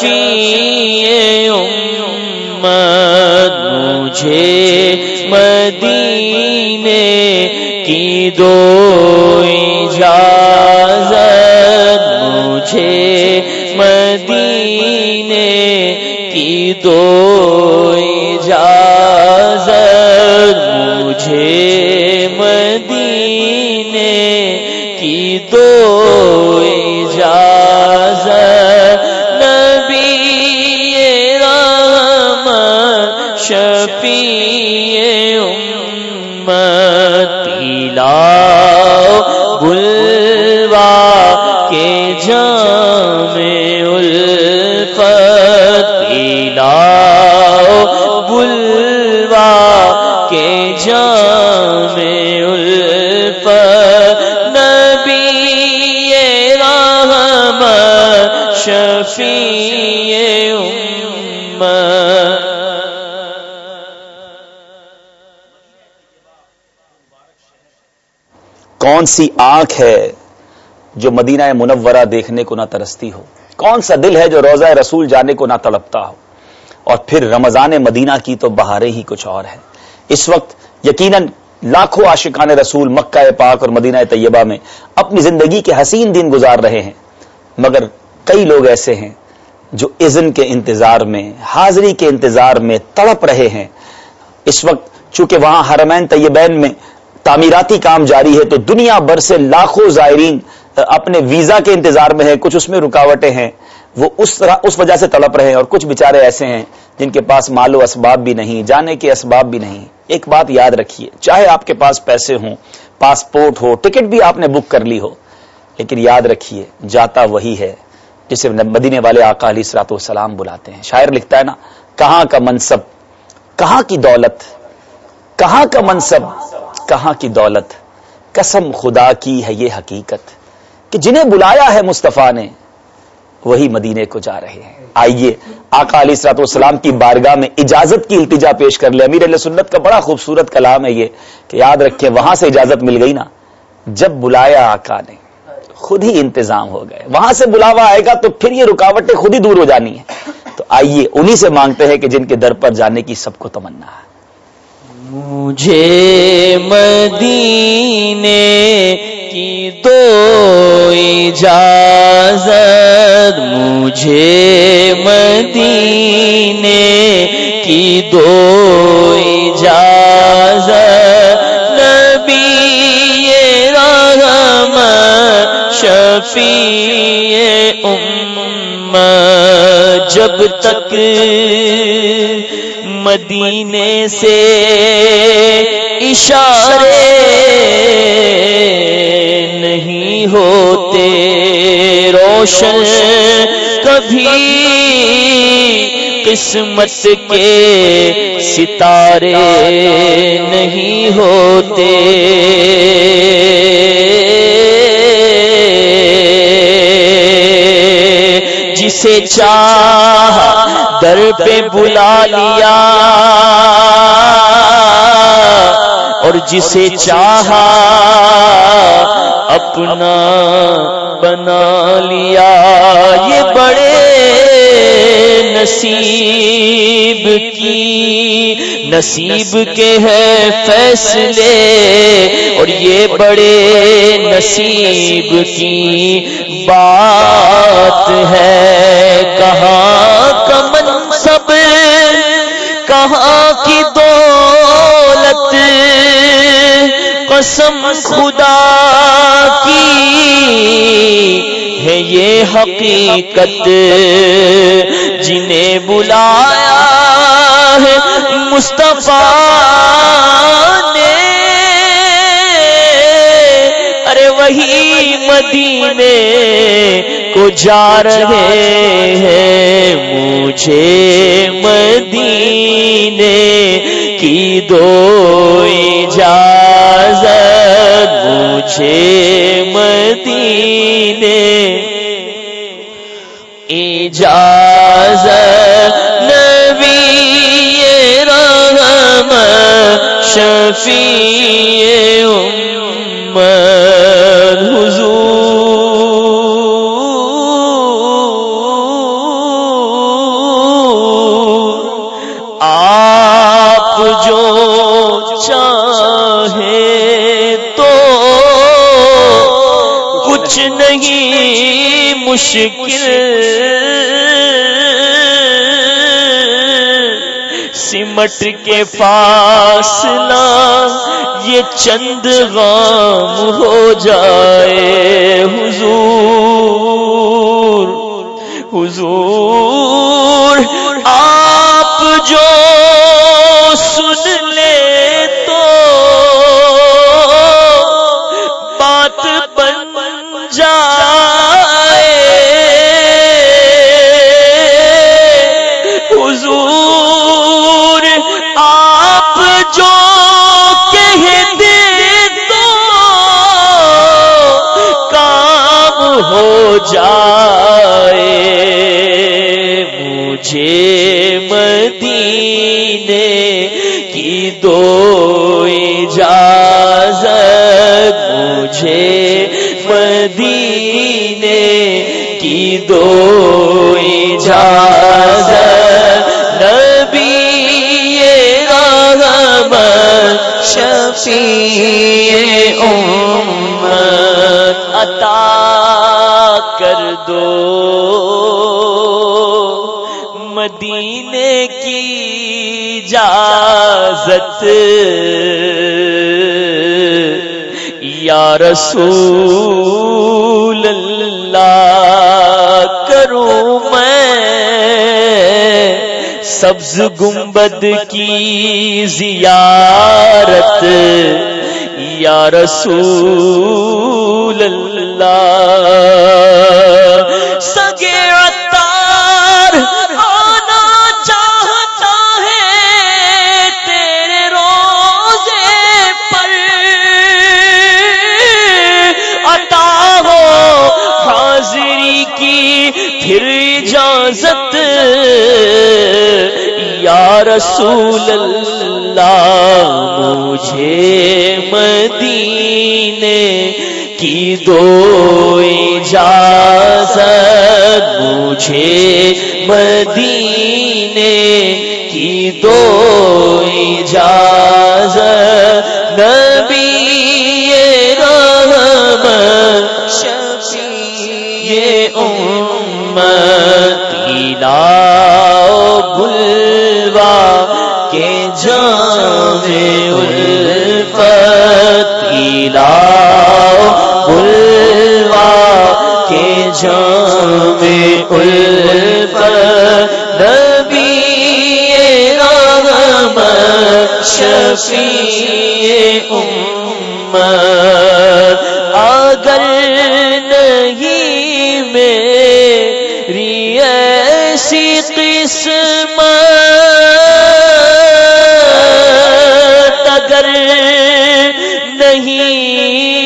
شفیع امت، مجھے مدینے کی دو اجازت، مجھے مدینے کی دو اجازت، مجھے مدینے کی دو متیلا بلوا کے جام الفتیلا بلوا کے جام الف نبی رحم شفیع امت۔ کون سی آنکھ ہے جو مدینہ منورہ دیکھنے کو نہ ترستی ہو؟ کون سا دل ہے جو روزہ رسول جانے کو نہ تڑپتا ہو؟ اور پھر رمضان مدینہ کی تو بہارے ہی کچھ اور ہے اس وقت یقیناً لاکھوں عاشقان رسول مکہ پاک اور مدینہ طیبہ میں اپنی زندگی کے حسین دن گزار رہے ہیں۔ مگر کئی لوگ ایسے ہیں جو اذن کے انتظار میں، حاضری کے انتظار میں تڑپ رہے ہیں۔ اس وقت چونکہ وہاں حرمین طیبین میں تعمیراتی کام جاری ہے تو دنیا بھر سے لاکھوں زائرین اپنے ویزا کے انتظار میں ہیں، کچھ اس میں رکاوٹیں ہیں۔ وہ اس طرح، اس وجہ سے تڑپ رہے ہیں اور کچھ بےچارے ایسے ہیں جن کے پاس مال و اسباب بھی نہیں، جانے کے اسباب بھی نہیں۔ ایک بات یاد رکھیے، چاہے آپ کے پاس پیسے ہوں، پاسپورٹ ہو، ٹکٹ بھی آپ نے بک کر لی ہو، لیکن یاد رکھیے، جاتا وہی ہے جسے مدینے والے آقا علی سرات والسلام بلاتے ہیں۔ شاعر لکھتا ہے نا، کہاں کا منصب؟ کہاں کی دولت؟ کہاں کا منصب؟ کہاں کی دولت؟ قسم خدا کی ہے یہ حقیقت کہ جنہیں بلایا ہے مصطفیٰ نے، وہی مدینے کو جا رہے ہیں۔ آئیے، آقا علی سرات والسلام کی بارگاہ میں اجازت کی التجا پیش کر لے امیر علیہ سنت کا بڑا خوبصورت کلام ہے یہ کہ یاد رکھیں، وہاں سے اجازت مل گئی نا۔ جب بلایا آقا نے، خود ہی انتظام ہو گئے۔ وہاں سے بلاوا آئے گا تو پھر یہ رکاوٹیں خود ہی دور ہو جانی ہے تو آئیے، انہی سے مانگتے ہیں کہ جن کے در پر جانے کی سب کو تمنا ہے۔ مجھے مدینے کی دو اجازت، مجھے مدینے کی دو اجازت۔ نبی رحم شفیع ام جب تک مدینے سے اشارے نہیں ہوتے روشن کبھی قسمت کے ستارے نہیں ہوتے۔ جسے چاہ در پہ بلا لیا اور جسے چاہا اپنا بنا لیا۔ یہ بڑے نصیب کی نصیب کے ہے فیصلے، اور یہ بڑے نصیب کی بات ہے۔ کہاں کا منصب، کہاں کی دولت؟ قسم خدا کی ہے یہ حقیقت۔ جنہیں بلایا ہے مصطفیٰ نے۔ ارے وہی مدینے کو جا رہے ہیں۔ مجھے مدینے کی دو اجازت۔ مجھے مدینے اجازت۔ شفیع امت حضور۔ آپ جو چاہے تو کچھ نہیں مشکل سمٹ کے فاصلہ یہ چند غام ہو جائے حضور حضور۔ جائے۔ مجھے مدینے کی دو اجازت مجھے مدینے کی دو اجازت۔ نبی رحم شفیع دو مدینے کی اجازت۔ یا رسول اللہ کروں میں سبز گنبد کی زیارت۔ یا رسول اللہ پھر اجازت یا رسول اللہ، مجھے مدینے کی دو اجازت، مجھے مدینے کی دو اجازت۔ شفیع امت اگر نہیں میری ایسی قسمت اگر نہیں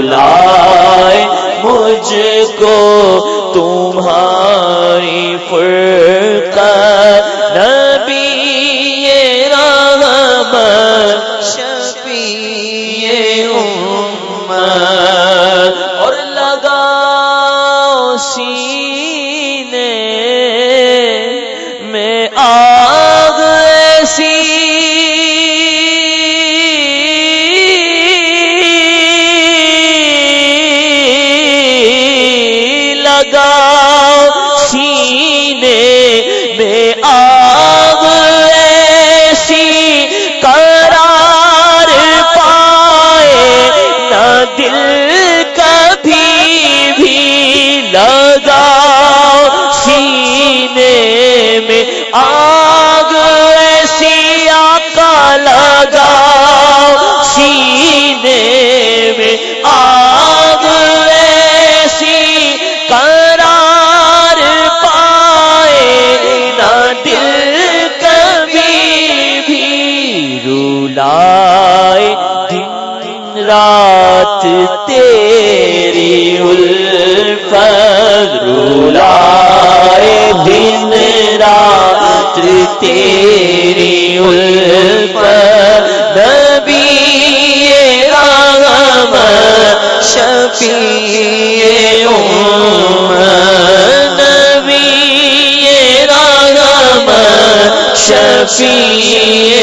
بلائے مجھ کو تمہارا رولائے دن رات تیری الفت رولائے دن رات تیری الفت نبی رام شفیع امت، نبی رام شفیع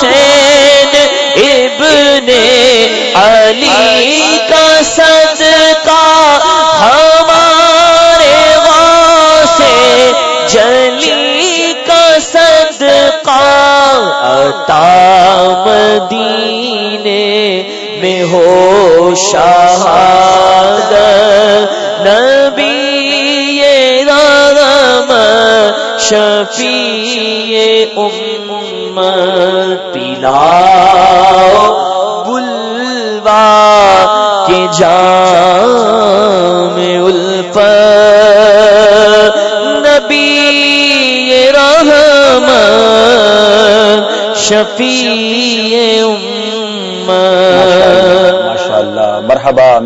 حسین ابن علی کا صدقہ ہمارے واسے جلی کا صدقہ عطا مدینے میں ہو شہاد شفیع امت پلاؤ بلوا کے جام الف نبی رحم شفیع امت۔ ماشاء اللہ مرحبا